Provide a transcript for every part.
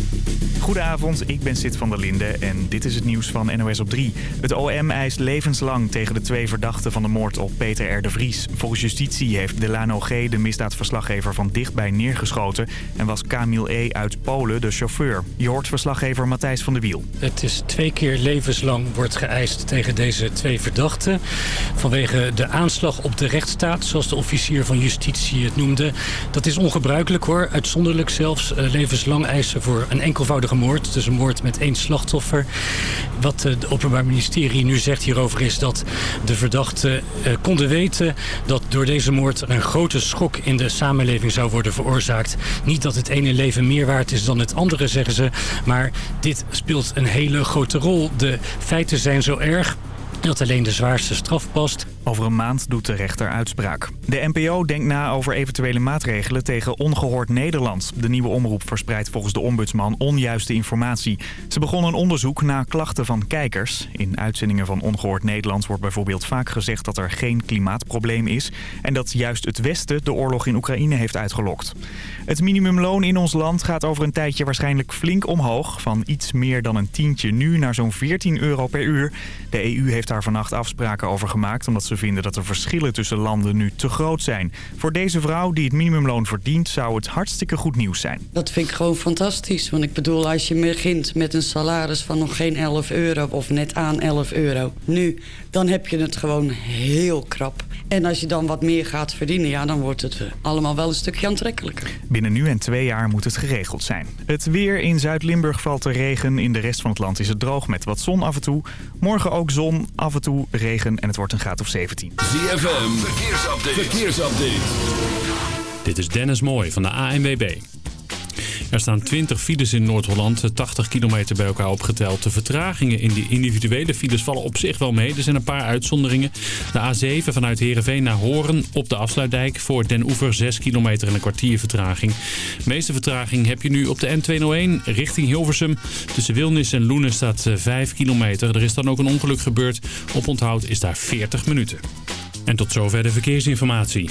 Thank you. Goedenavond, ik ben Sid van der Linde en dit is het nieuws van NOS op 3. Het OM eist levenslang tegen de twee verdachten van de moord op Peter R. de Vries. Volgens justitie heeft Delano G. de misdaadverslaggever van dichtbij neergeschoten... en was Camille E. uit Polen de chauffeur. Je hoort verslaggever Matthijs van der Wiel. Het is twee keer levenslang wordt geëist tegen deze twee verdachten... vanwege de aanslag op de rechtsstaat, zoals de officier van justitie het noemde. Dat is ongebruikelijk hoor, uitzonderlijk zelfs eh, levenslang eisen voor een moord. Dus een moord met één slachtoffer. Wat het Openbaar Ministerie nu zegt hierover is dat de verdachten eh, konden weten... dat door deze moord een grote schok in de samenleving zou worden veroorzaakt. Niet dat het ene leven meer waard is dan het andere, zeggen ze. Maar dit speelt een hele grote rol. De feiten zijn zo erg dat alleen de zwaarste straf past. Over een maand doet de rechter uitspraak. De NPO denkt na over eventuele maatregelen tegen Ongehoord Nederland. De nieuwe omroep verspreidt volgens de ombudsman onjuiste informatie. Ze begon een onderzoek naar klachten van kijkers. In uitzendingen van Ongehoord Nederland wordt bijvoorbeeld vaak gezegd dat er geen klimaatprobleem is... en dat juist het Westen de oorlog in Oekraïne heeft uitgelokt. Het minimumloon in ons land gaat over een tijdje waarschijnlijk flink omhoog. Van iets meer dan een tientje nu naar zo'n 14 euro per uur. De EU heeft daar vannacht afspraken over gemaakt... omdat ze vinden dat de verschillen tussen landen nu te groot zijn. Voor deze vrouw die het minimumloon verdient zou het hartstikke goed nieuws zijn. Dat vind ik gewoon fantastisch. Want ik bedoel, als je begint met een salaris van nog geen 11 euro... of net aan 11 euro nu, dan heb je het gewoon heel krap. En als je dan wat meer gaat verdienen, ja, dan wordt het allemaal wel een stukje aantrekkelijker. Binnen nu en twee jaar moet het geregeld zijn. Het weer in Zuid-Limburg valt er regen. In de rest van het land is het droog met wat zon af en toe. Morgen ook zon, af en toe regen en het wordt een graad of 17. ZFM, verkeersupdate. verkeersupdate. Dit is Dennis Mooij van de ANWB. Er staan 20 files in Noord-Holland, 80 kilometer bij elkaar opgeteld. De vertragingen in die individuele files vallen op zich wel mee. Er zijn een paar uitzonderingen. De A7 vanuit Heerenveen naar Horen op de afsluitdijk voor Den Oever 6 kilometer en een kwartier vertraging. De meeste vertraging heb je nu op de N201 richting Hilversum. Tussen Wilnis en Loenen staat 5 kilometer. Er is dan ook een ongeluk gebeurd. Op onthoud is daar 40 minuten. En tot zover de verkeersinformatie.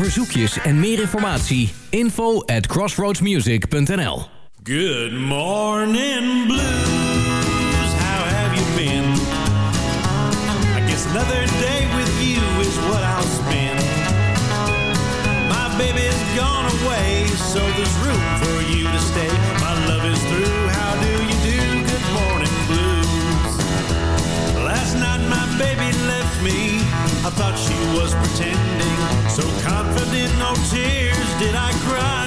Verzoekjes en meer informatie, info at crossroadsmusic.nl Good morning blues, how have you been? I guess another day with you is what I'll spend. My baby's gone away, so there's room for you to stay. My love is through, how do you do? Good morning blues. Last night my baby left me, I thought she was pretending. So confident, no tears did I cry.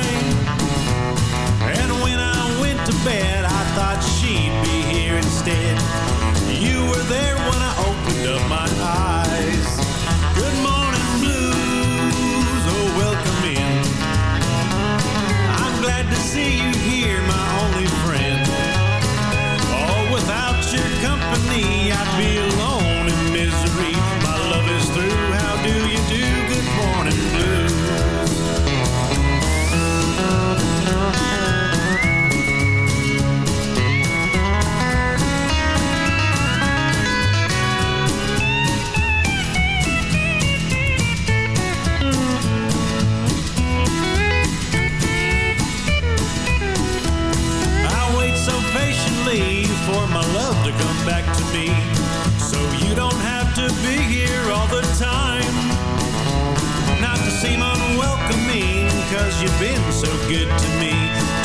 Cause you've been so good to me.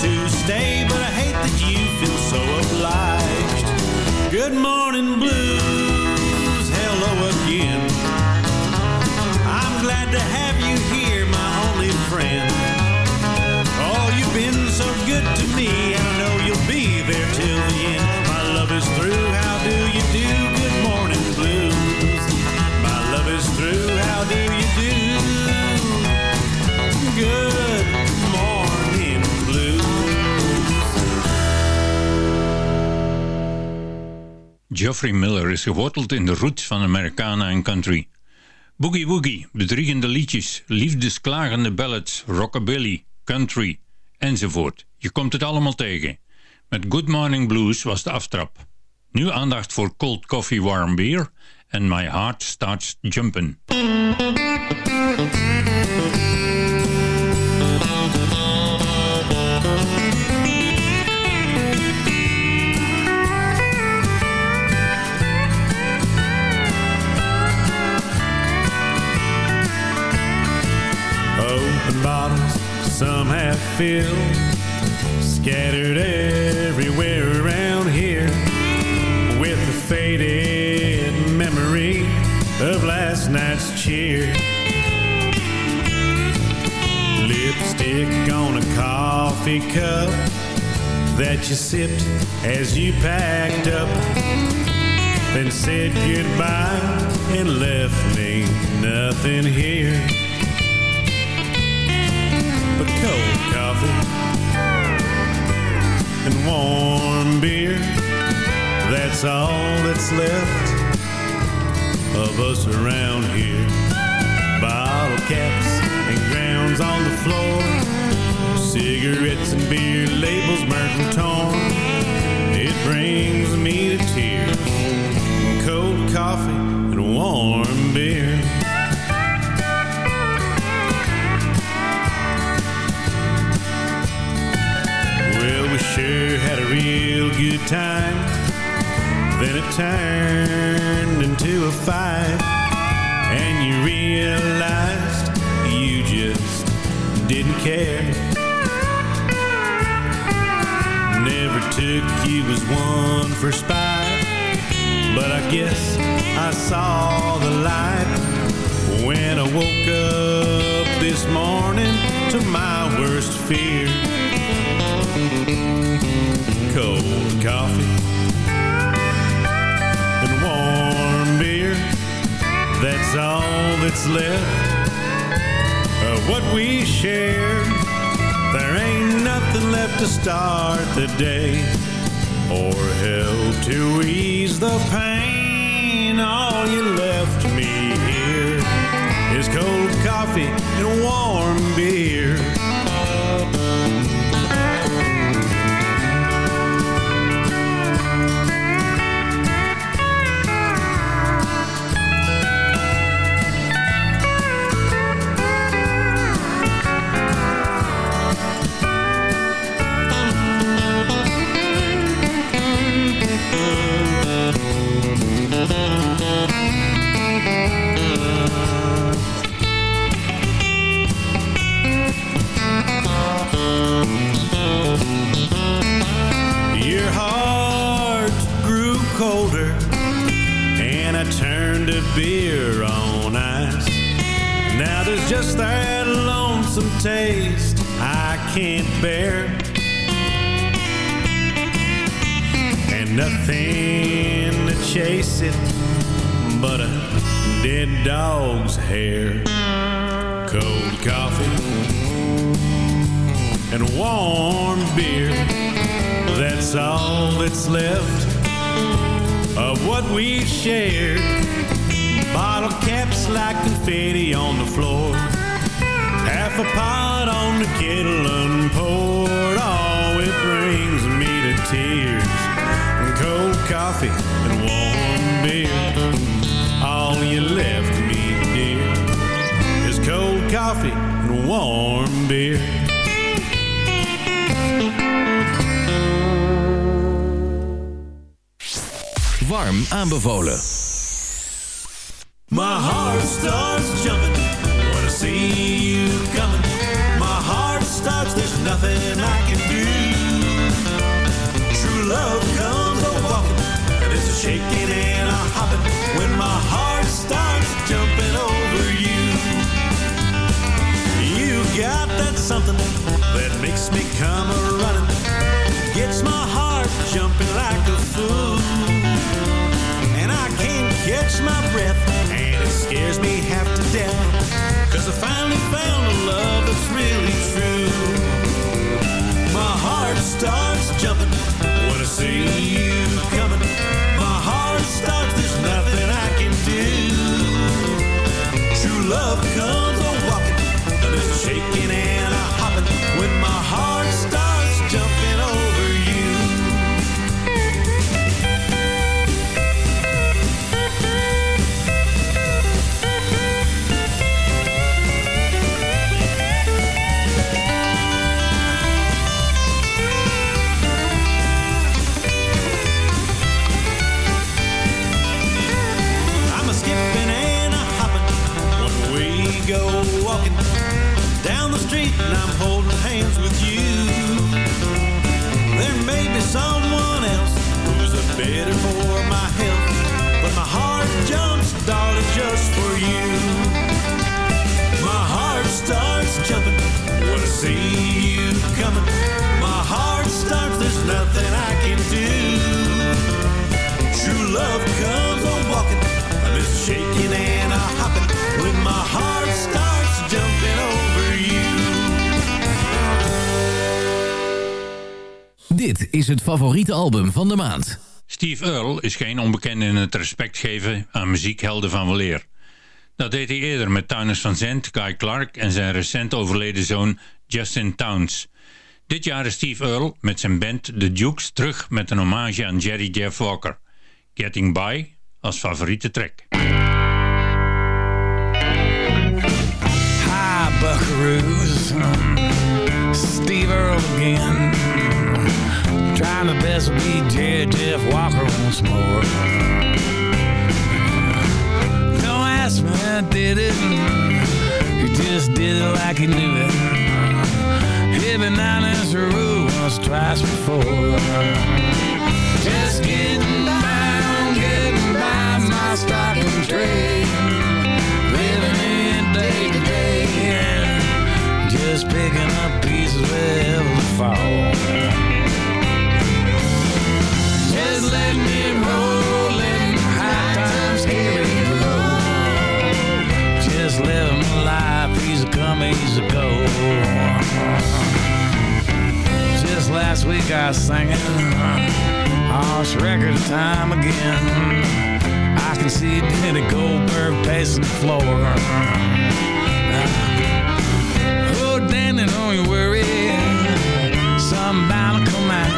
To stay, but I hate that you feel so obliged. Good morning, blues. Hello again. I'm glad to have you here, my only friend. Oh, you've been so good to me, Geoffrey Miller is geworteld in de roots van Americana en country. Boogie Woogie, bedriegende liedjes, liefdesklagende ballads, rockabilly, country, enzovoort. Je komt het allemaal tegen. Met Good Morning Blues was de aftrap. Nu aandacht voor Cold Coffee Warm Beer en My Heart Starts Jumpin'. Scattered everywhere around here, with the faded memory of last night's cheer. Lipstick on a coffee cup that you sipped as you packed up, then said goodbye and left me nothing here but cold coffee and warm beer. That's all that's left of us around here. Bottle caps and grounds on the floor. Cigarettes and beer labels burnt and torn. It brings me to tears. Cold coffee and warm beer. Sure had a real good time. Then it turned into a fight. And you realized you just didn't care. Never took you as one for spite. But I guess I saw the light when I woke up this morning to my worst fear cold coffee and warm beer. That's all that's left of what we shared. There ain't nothing left to start the day or help to ease the pain. All you left me here is cold coffee and warm beer. Beer on ice. Now there's just that lonesome taste I can't bear. And nothing to chase it but a dead dog's hair. Cold coffee and warm beer. That's all that's left of what we shared. Bottle caps like confetti on the floor. Half a pot on the kettle unpoured. Oh, it brings me to tears. Cold coffee and warm beer. All you left me, dear, is cold coffee and warm beer. Warm aanbevolen. My heart starts jumping when I see you coming. My heart starts, there's nothing I can do. True love comes a walking, and it's a shaking Dit is het favoriete album van de maand. Steve Earle is geen onbekende in het respect geven aan muziekhelden van weleer. Dat deed hij eerder met Townes van Zandt, Guy Clark en zijn recent overleden zoon Justin Towns. Dit jaar is Steve Earle met zijn band The Dukes terug met een hommage aan Jerry Jeff Walker. Getting By als favoriete track. Hi, buckaroos. Steve Earle again. Trying the best to be Jerry Jeff Walker once more. Don't ask me how I did it. He just did it like he knew it. He been down this road once, twice before. Just getting by, getting by my stock and trade. Living in day to day. Just picking up pieces wherever they fall. Last week I was singing Oh, it's record time again. I can see Danny Goldberg pacing the floor. Oh, Danny, don't you worry. Something bound to come out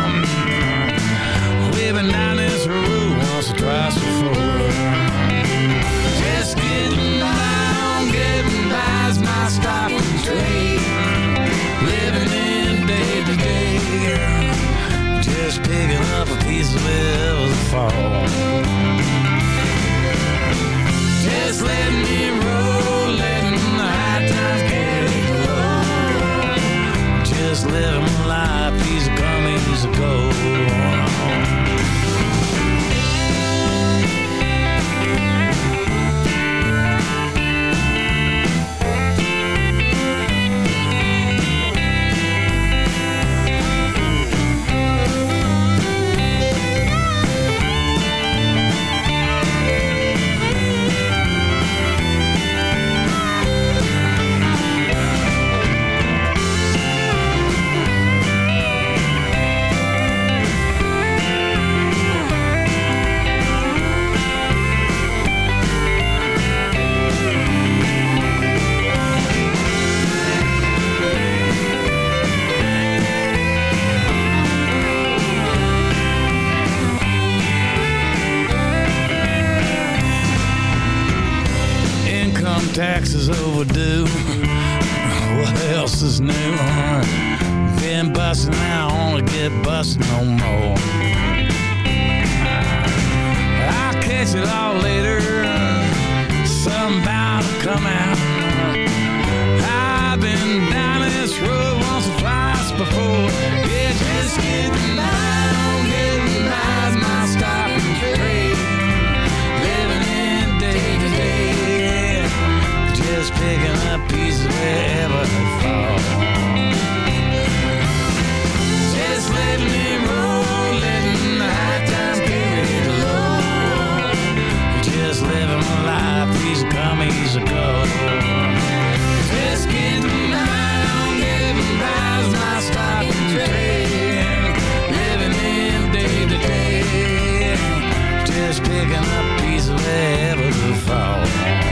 picking up pieces wherever they fall.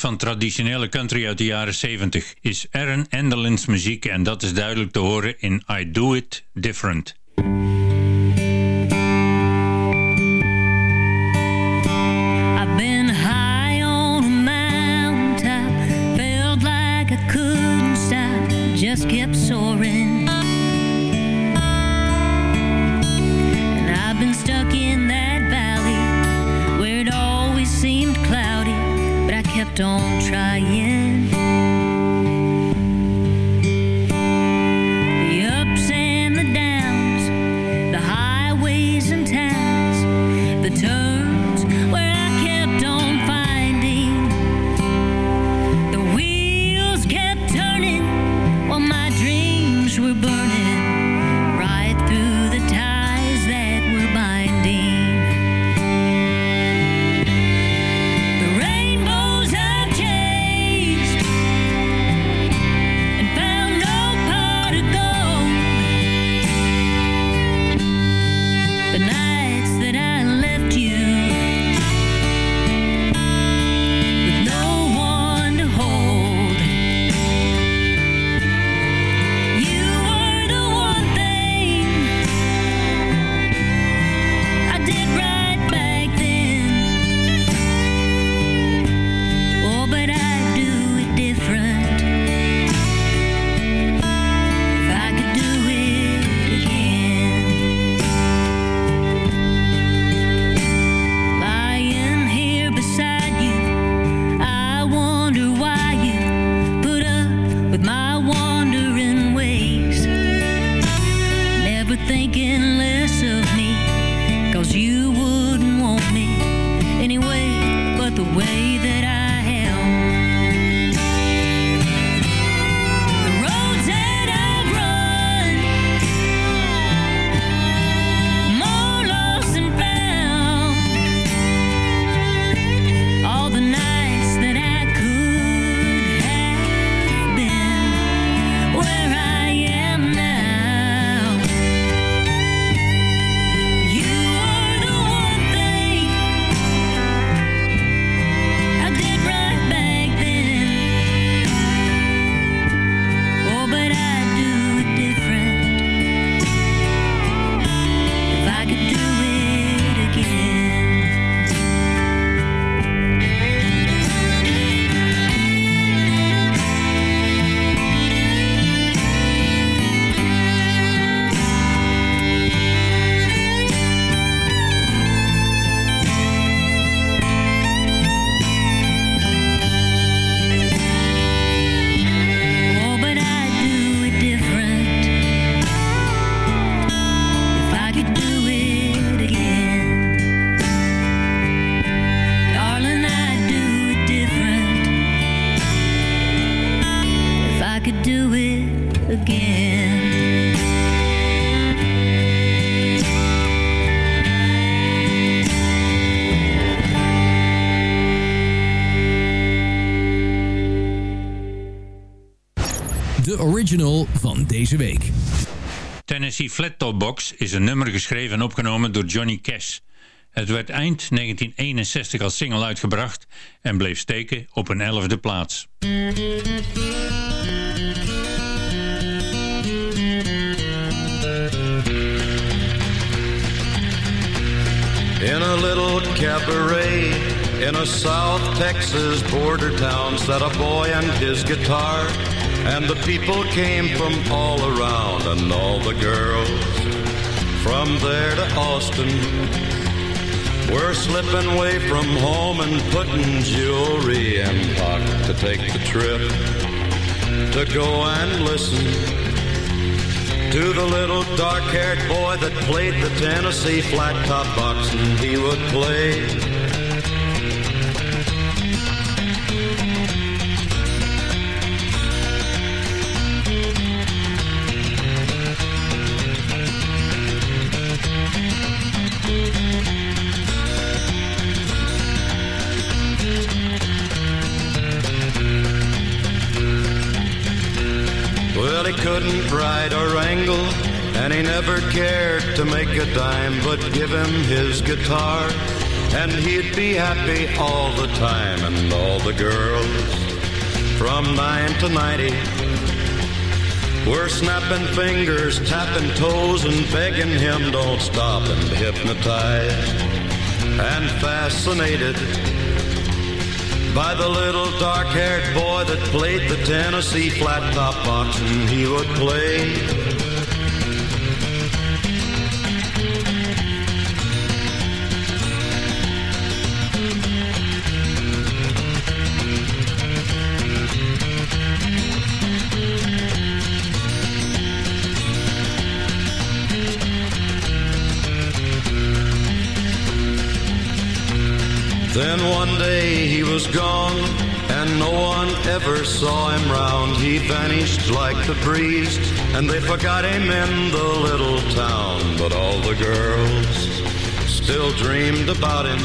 Van traditionele country uit de jaren 70 is Aaron Enderlins muziek en dat is duidelijk te horen in I Do It Different. Tennessee Flat Top Box is een nummer geschreven en opgenomen door Johnny Cash. Het werd eind 1961 als single uitgebracht en bleef steken op een elfde plaats. In a little cabaret in a South Texas border town sat a boy and his guitar. And the people came from all around, and all the girls from there to Austin were slipping away from home and putting jewelry in pocket to take the trip to go and listen to the little dark-haired boy that played the Tennessee flat top box and he would play he couldn't ride or wrangle, and he never cared to make a dime, but give him his guitar, and he'd be happy all the time, and all the girls from nine to ninety. We're snapping fingers, tapping toes, and begging him don't stop and hypnotized and fascinated by the little dark-haired boy that played the Tennessee flat top box, and he would play was gone, and no one ever saw him round. He vanished like the breeze, and they forgot him in the little town. But all the girls still dreamed about him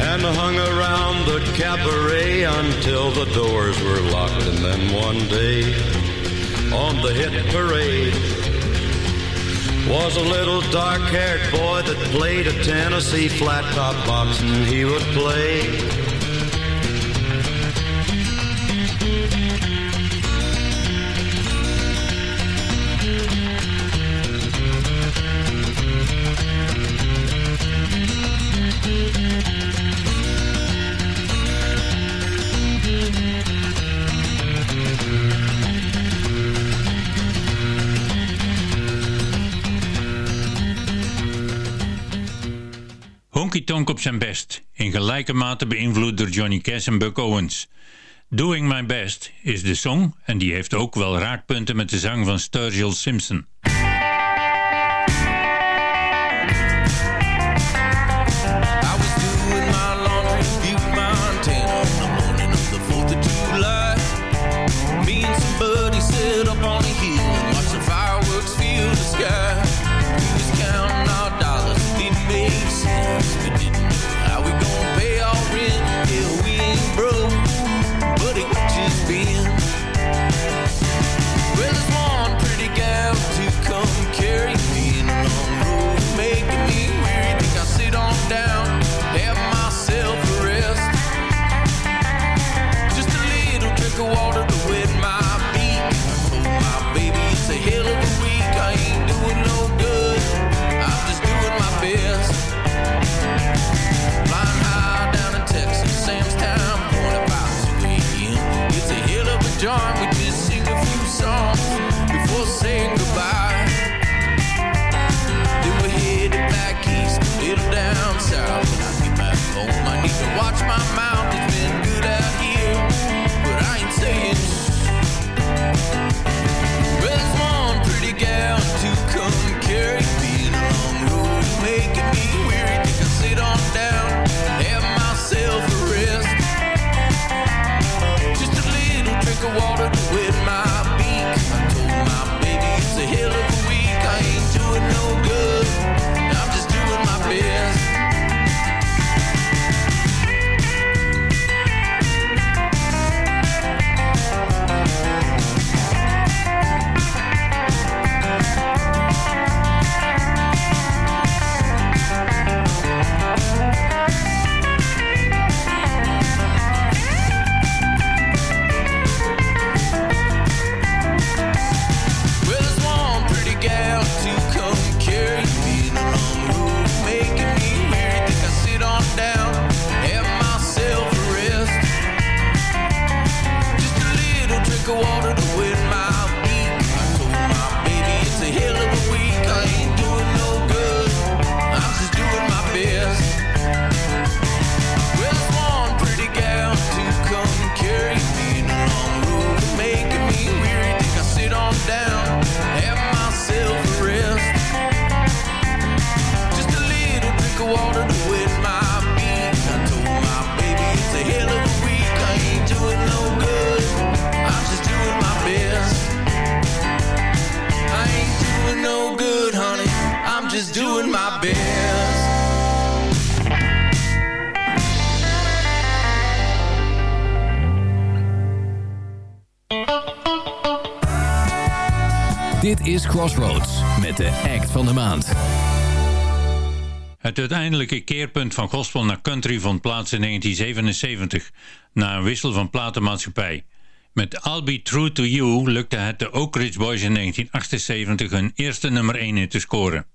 and hung around the cabaret until the doors were locked. And then one day, on the hit parade, was a little dark haired boy that played a Tennessee flat top box, and he would play. Donkey Tonk op zijn best, in gelijke mate beïnvloed door Johnny Cash en Buck Owens. Doing My Best is de song en die heeft ook wel raakpunten met de zang van Sturgill Simpson. Uiteindelijke keerpunt van gospel naar country vond plaats in 1977, na een wissel van platenmaatschappij. Met I'll Be True To You lukte het de Oak Ridge Boys in 1978 hun eerste nummer 1 in te scoren.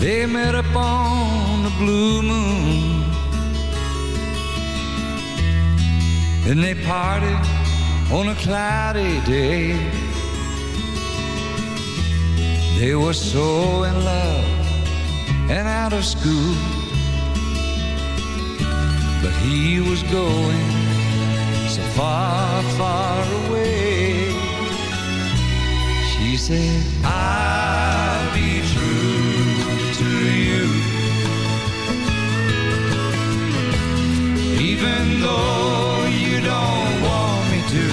They blue moon And they parted on a cloudy day. They were so in love and out of school. But he was going so far, far away. She said, I'll be true to you. Even though don't want me to.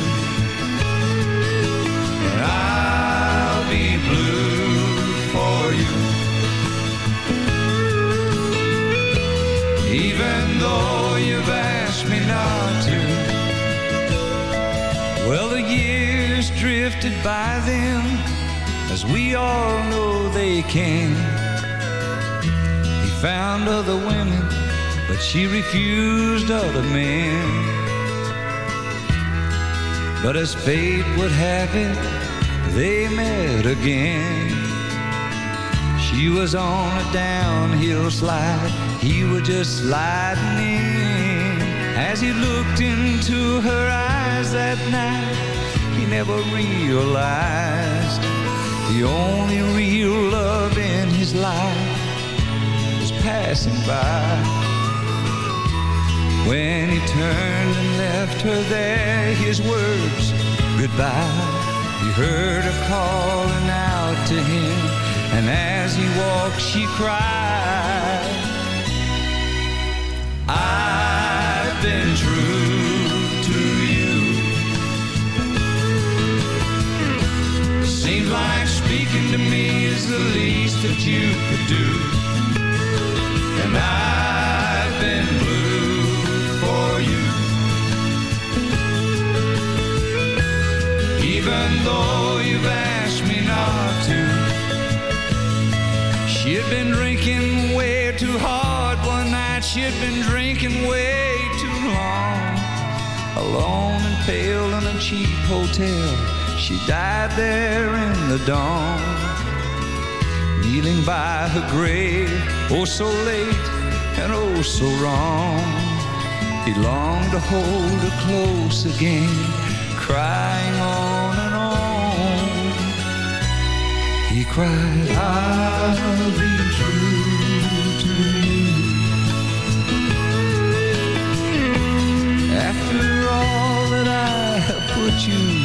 I'll be blue for you. Even though you've asked me not to. Well, the years drifted by them As we all know they can. He found other women But she refused other men But as fate would have it They met again. She was on a downhill slide. He was just sliding in. As he looked into her eyes that night He never realized The only real love in his life Was passing by When he turned and left her there His words, goodbye He heard her calling out to him And as he walked she cried I've been true to you. Seems like speaking to me is the least that you could do And I've Even though you've asked me not to She had been drinking way too hard one night. She had been drinking way too long. Alone and pale in a cheap hotel. She died there in the dawn. Kneeling by her grave Oh so late and oh so wrong. He longed to hold her close again Crying on cried I'll be true to you After all that I have put you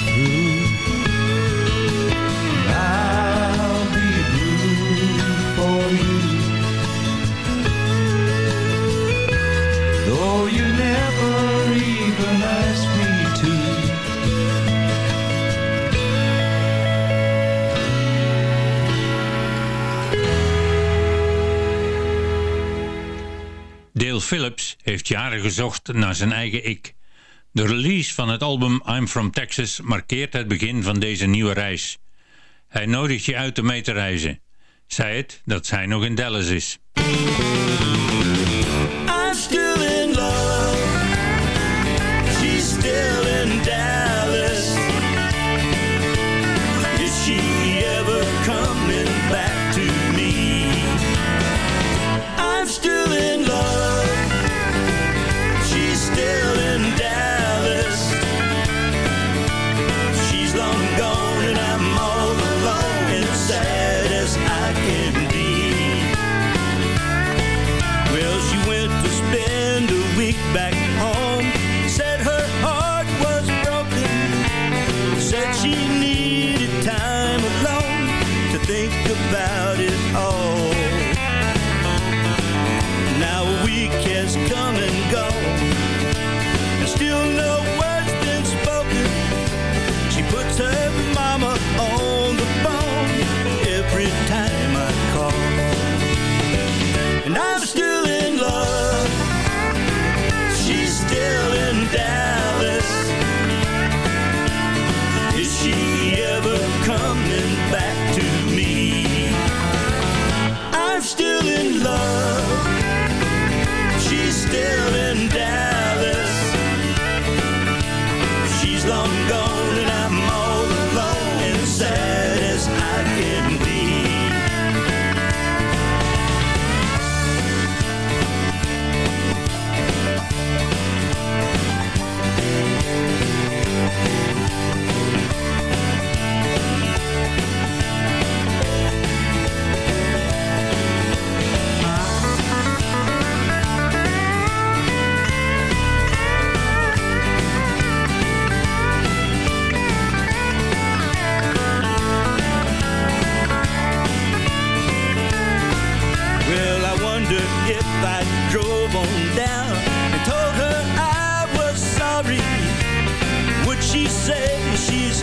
Dale Phillips heeft jaren gezocht naar zijn eigen ik. De release van het album I'm From Texas markeert het begin van deze nieuwe reis. Hij nodigt je uit om mee te reizen. Zij het dat zij nog in Dallas is.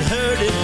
heard it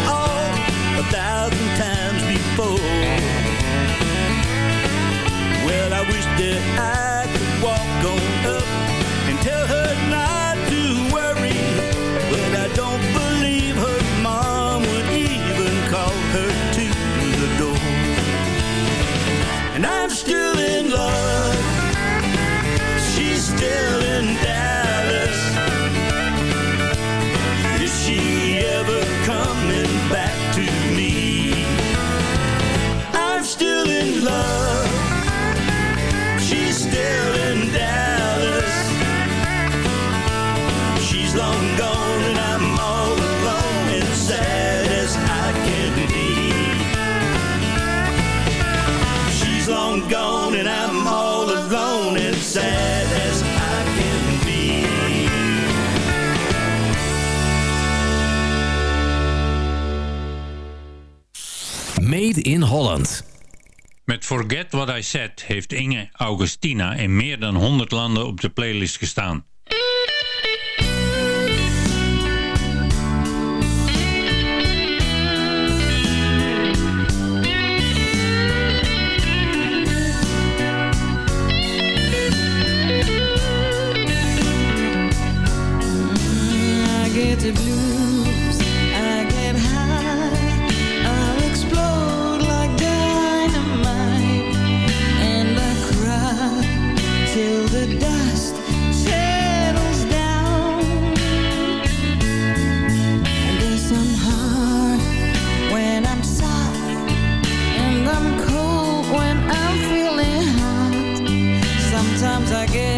Forget What I Said heeft Inge Augustina in meer dan 100 landen op de playlist gestaan. I get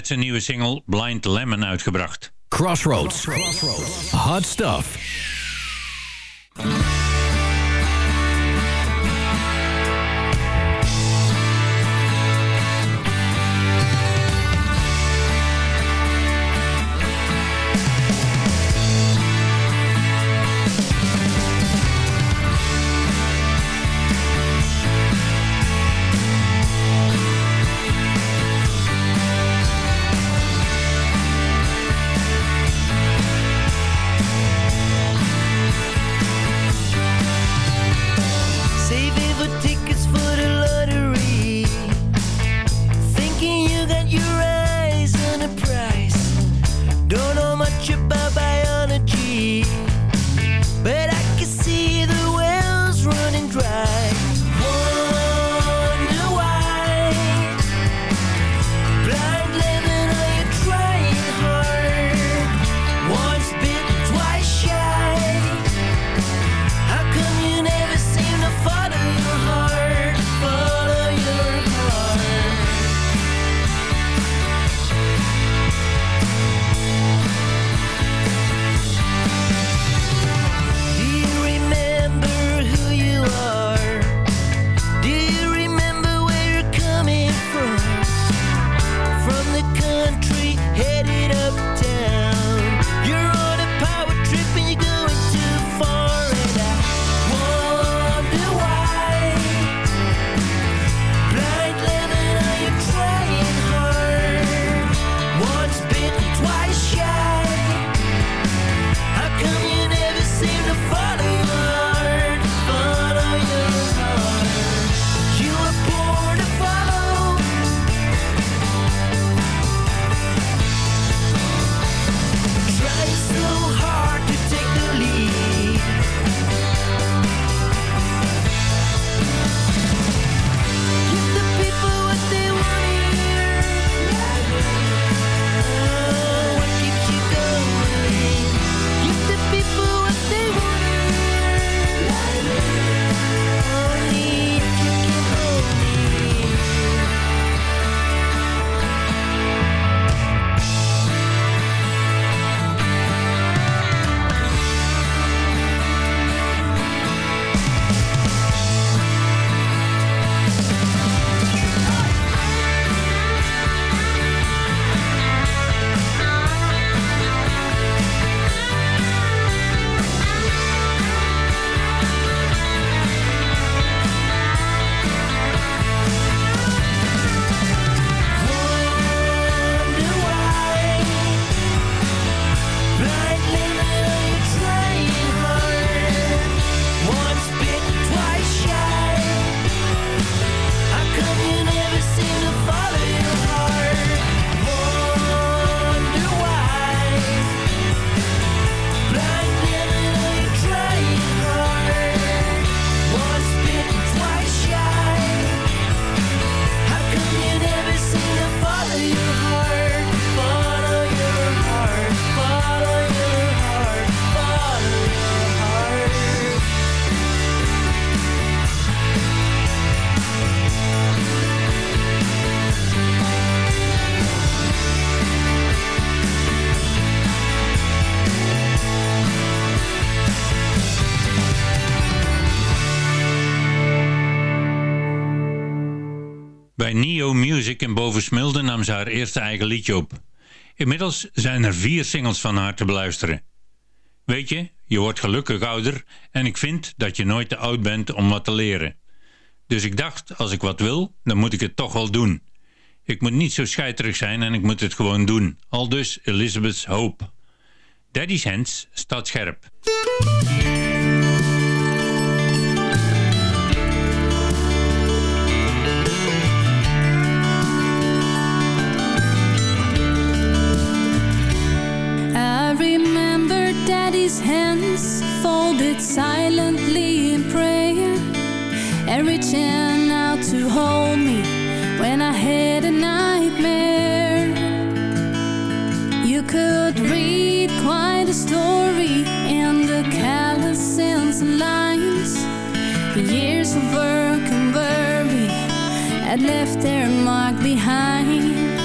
net zijn nieuwe single Blind Lemon uitgebracht. Crossroads. Hot stuff. Nam haar eerste eigen liedje op. Inmiddels zijn er vier singles van haar te beluisteren. Weet je, je wordt gelukkig ouder en ik vind dat je nooit te oud bent om wat te leren. Dus ik dacht, als ik wat wil, dan moet ik het toch wel doen. Ik moet niet zo scheiterig zijn en ik moet het gewoon doen. Al dus Elizabeth's Hope. Daddy's Hands staat scherp. Hands folded silently in prayer and reaching out to hold me when I had a nightmare. You could read quite a story in the callous sense lines. Years of work and worry had left their mark behind.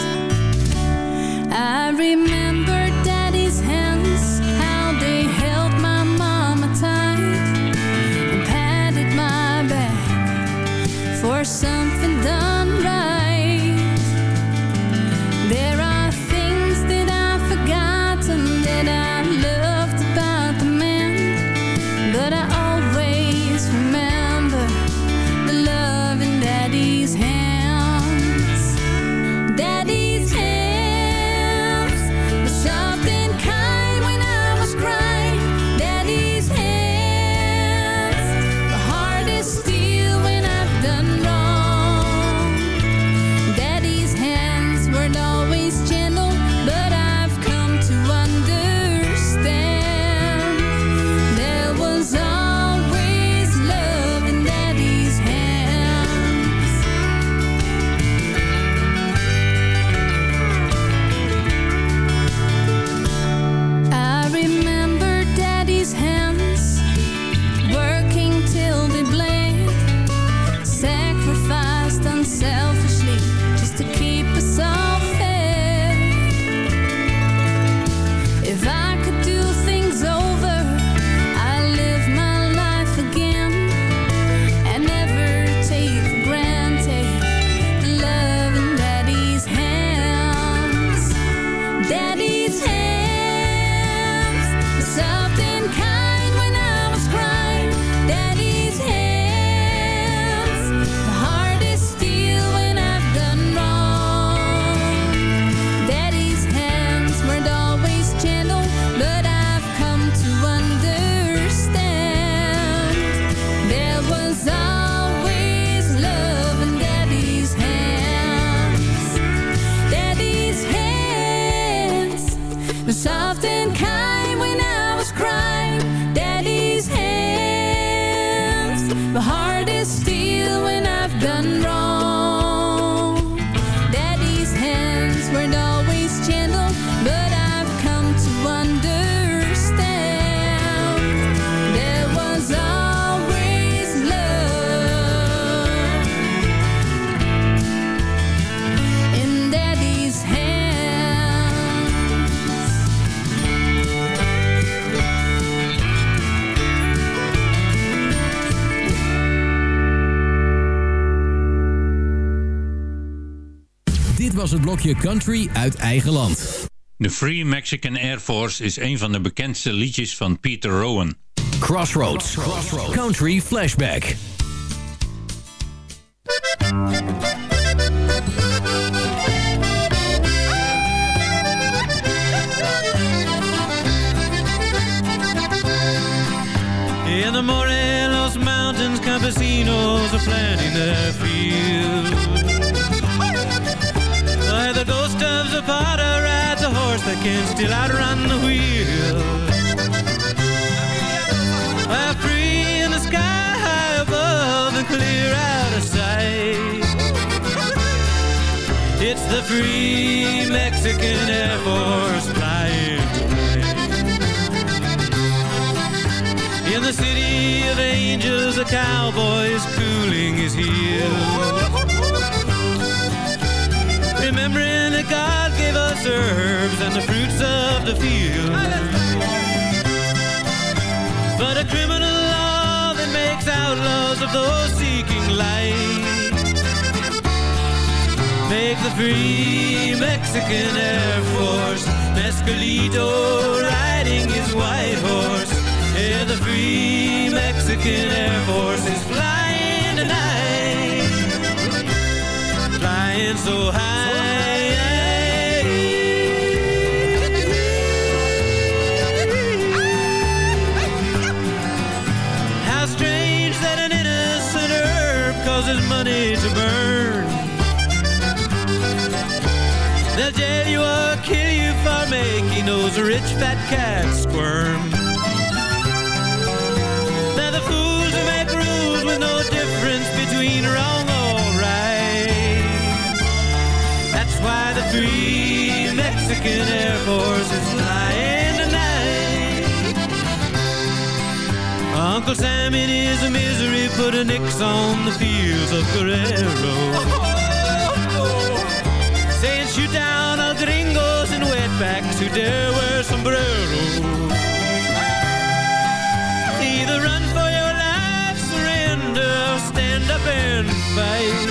Blokje Country uit eigen land. De Free Mexican Air Force is een van de bekendste liedjes van Peter Rowan. Crossroads. Country Flashback. In the Morelos Mountains, campesinos are planting their fields. That can still outrun the wheel. While free in the sky high above and clear out of sight. It's the free Mexican Air Force flying tonight. In the city of angels, a cowboy is cooling his heels. Remembering that God gave us herbs and the fruits of the field. Oh, but a criminal law that makes outlaws of those seeking light make the free Mexican Air Force. Mescalito riding his white horse. Yeah, the free Mexican Air Force is flying tonight. Flying so high. Herb money to burn. They'll jail you or kill you for making those rich fat cats squirm. They're the fools who make rules with no difference between wrong or right. That's why the free Mexican Air Force is Uncle Sam in his misery put a nix on the fields of Guerrero. Saying shoot down all gringos and wetbacks who dare wear sombreros. Either run for your life, surrender, or stand up and fight.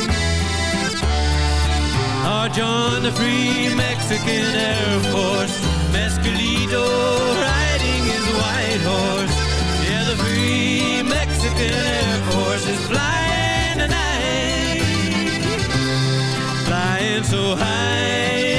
Or join the free Mexican Air Force. Mescalito riding his white horse. Mexican Air Force is flying tonight. Flying so It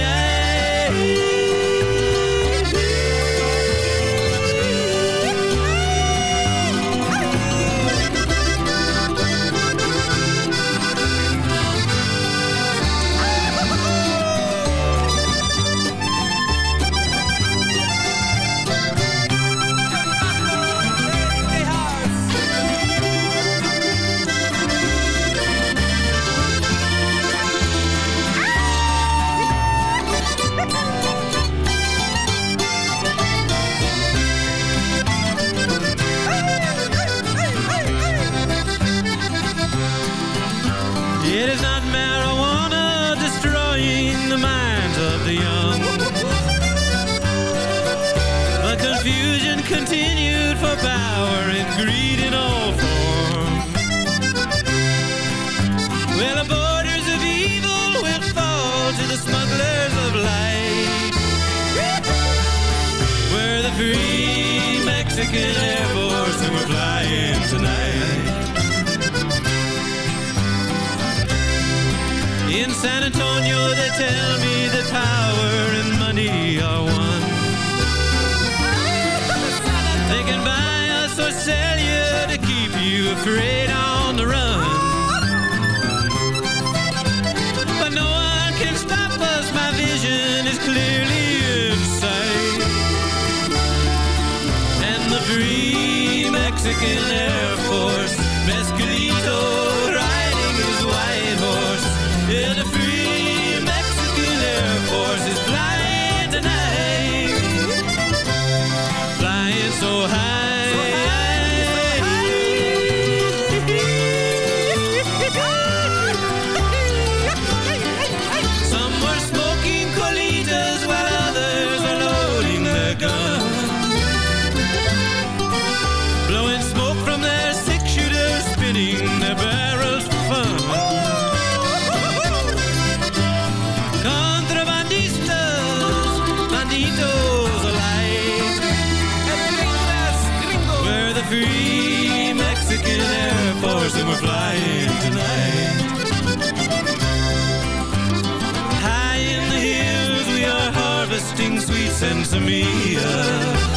harvesting sweet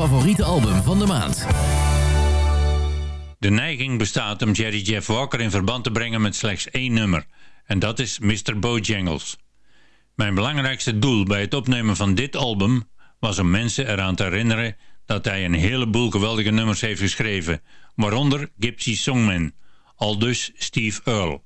favoriete album van de maand. De neiging bestaat om Jerry Jeff Walker in verband te brengen met slechts één nummer. En dat is Mr. Bojangles. Mijn belangrijkste doel bij het opnemen van dit album was om mensen eraan te herinneren dat hij een heleboel geweldige nummers heeft geschreven, waaronder Gypsy Songman, aldus Steve Earle.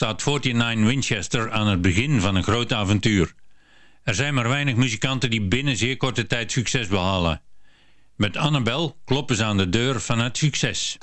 staat 49 Winchester aan het begin van een groot avontuur. Er zijn maar weinig muzikanten die binnen zeer korte tijd succes behalen. Met Annabel kloppen ze aan de deur van het succes.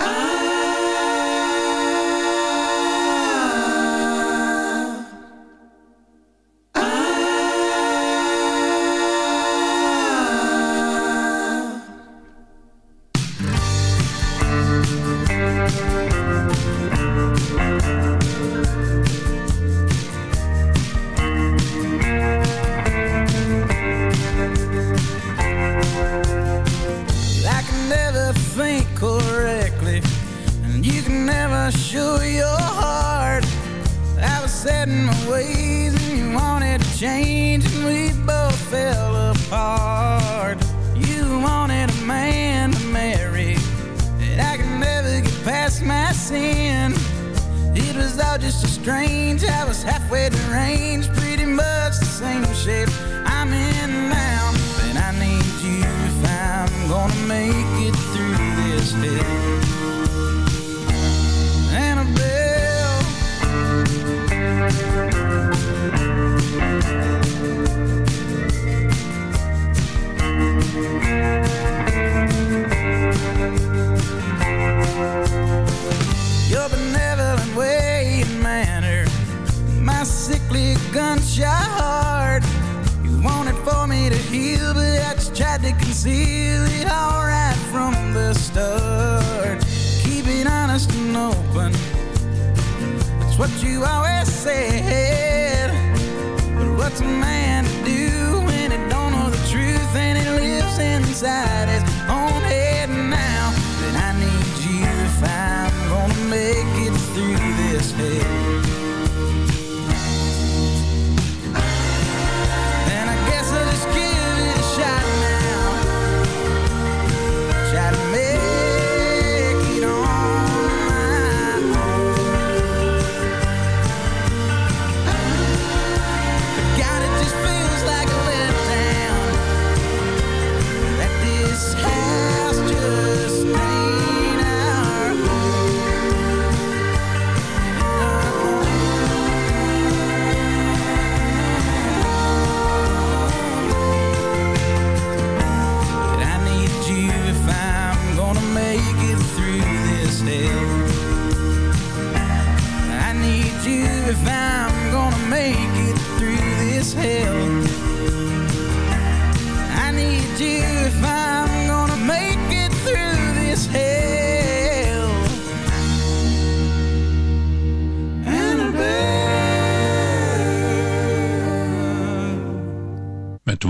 conceal it all right from the start. Keep it honest and open. That's what you always said. But what's a man to do when he don't know the truth and he lives inside his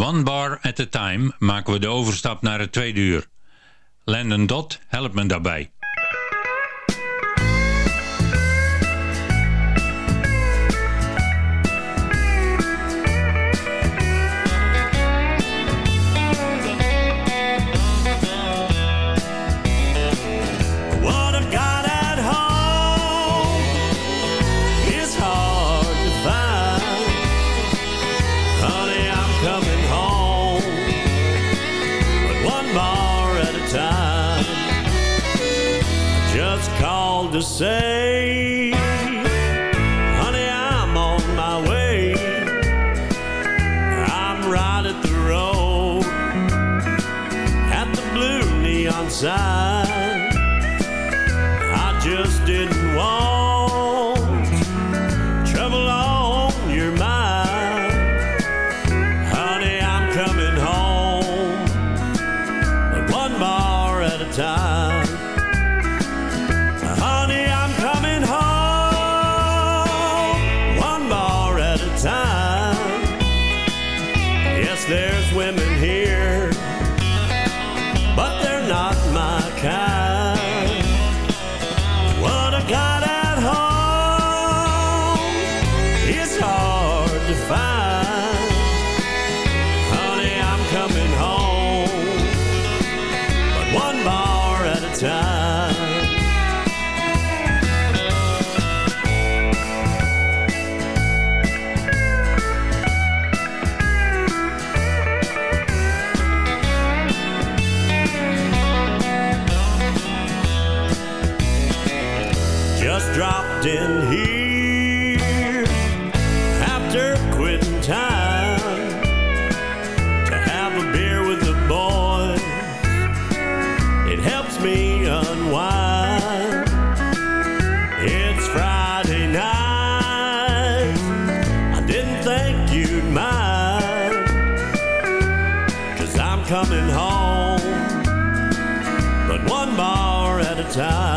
One Bar at a Time maken we de overstap naar het tweede uur. Landon Dot helpt me daarbij. time.